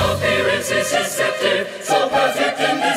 Appearance is deceptive, so perfect in the.